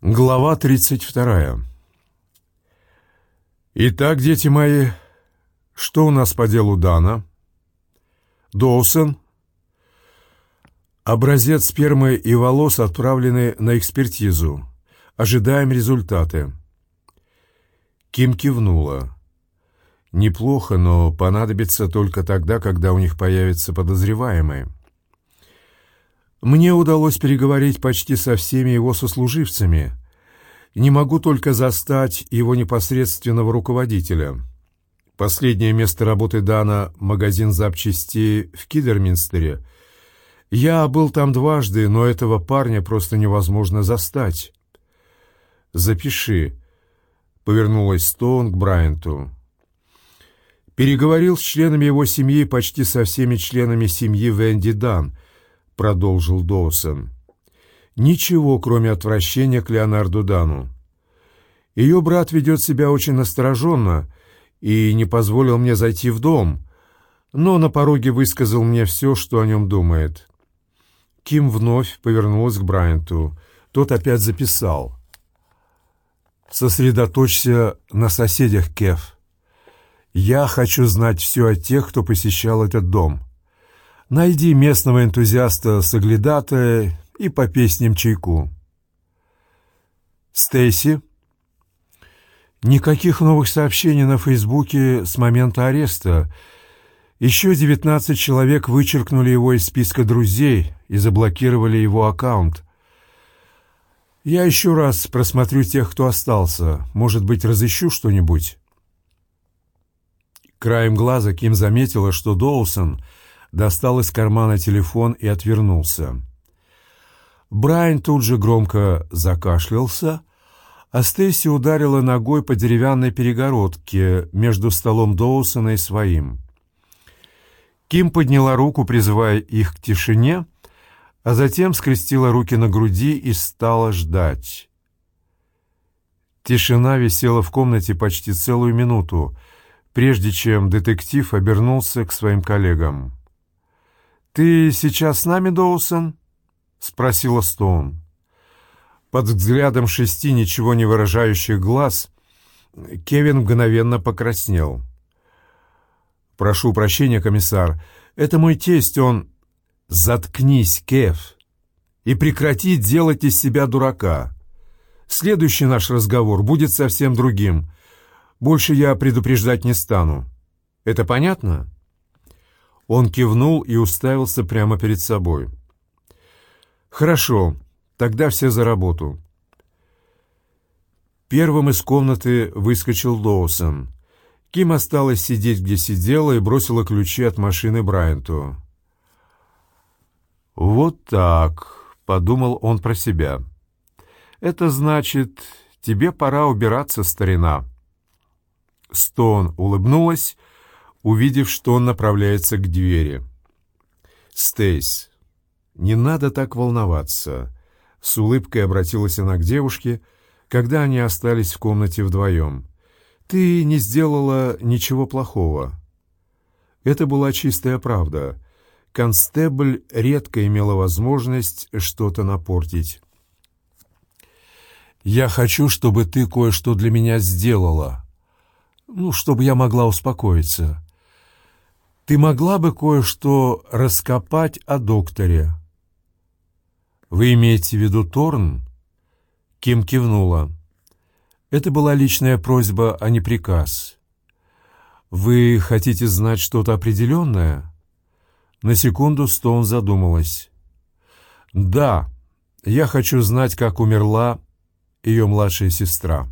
Глава 32. Итак, дети мои, что у нас по делу Дана? Доусон. Образец спермы и волос отправлены на экспертизу. Ожидаем результаты. Ким кивнула. Неплохо, но понадобится только тогда, когда у них появится подозреваемый. Мне удалось переговорить почти со всеми его сослуживцами. Не могу только застать его непосредственного руководителя. Последнее место работы Дана — магазин запчастей в Кидерминстере. Я был там дважды, но этого парня просто невозможно застать. «Запиши», — повернулась Стоун к Брайанту. Переговорил с членами его семьи, почти со всеми членами семьи Венди Дан — продолжил Доусон. Ничего, кроме отвращения к Леонарду Дану. Ее брат ведет себя очень настороженно и не позволил мне зайти в дом, но на пороге высказал мне все, что о нем думает. Ким вновь повернулась к Брайанту. Тот опять записал. «Сосредоточься на соседях, Кев. Я хочу знать все о тех, кто посещал этот дом. Найди местного энтузиаста-соглядатая и попей с ним чайку. Стейси. Никаких новых сообщений на Фейсбуке с момента ареста. Еще 19 человек вычеркнули его из списка друзей и заблокировали его аккаунт. Я еще раз просмотрю тех, кто остался. Может быть, разыщу что-нибудь. Краем глаза Ким заметила, что Доусон — достал из кармана телефон и отвернулся. Брайан тут же громко закашлялся, а Стейси ударила ногой по деревянной перегородке между столом Доусона и своим. Ким подняла руку, призывая их к тишине, а затем скрестила руки на груди и стала ждать. Тишина висела в комнате почти целую минуту, прежде чем детектив обернулся к своим коллегам. «Ты сейчас с нами, Доусон?» — спросила Стоун. Под взглядом шести ничего не выражающих глаз Кевин мгновенно покраснел. «Прошу прощения, комиссар. Это мой тесть, он...» «Заткнись, Кев, и прекрати делать из себя дурака. Следующий наш разговор будет совсем другим. Больше я предупреждать не стану. Это понятно?» Он кивнул и уставился прямо перед собой. «Хорошо, тогда все за работу». Первым из комнаты выскочил Доусон. Ким осталась сидеть, где сидела, и бросила ключи от машины Брайанту. «Вот так», — подумал он про себя. «Это значит, тебе пора убираться, старина». Стоун улыбнулась увидев, что он направляется к двери. «Стейс, не надо так волноваться», — с улыбкой обратилась она к девушке, когда они остались в комнате вдвоем. «Ты не сделала ничего плохого». Это была чистая правда. Констебль редко имела возможность что-то напортить. «Я хочу, чтобы ты кое-что для меня сделала. Ну, чтобы я могла успокоиться. Ты могла бы кое-что раскопать о докторе?» «Вы имеете в виду Торн?» Ким кивнула. «Это была личная просьба, а не приказ. Вы хотите знать что-то определенное?» На секунду Стоун задумалась. «Да, я хочу знать, как умерла ее младшая сестра».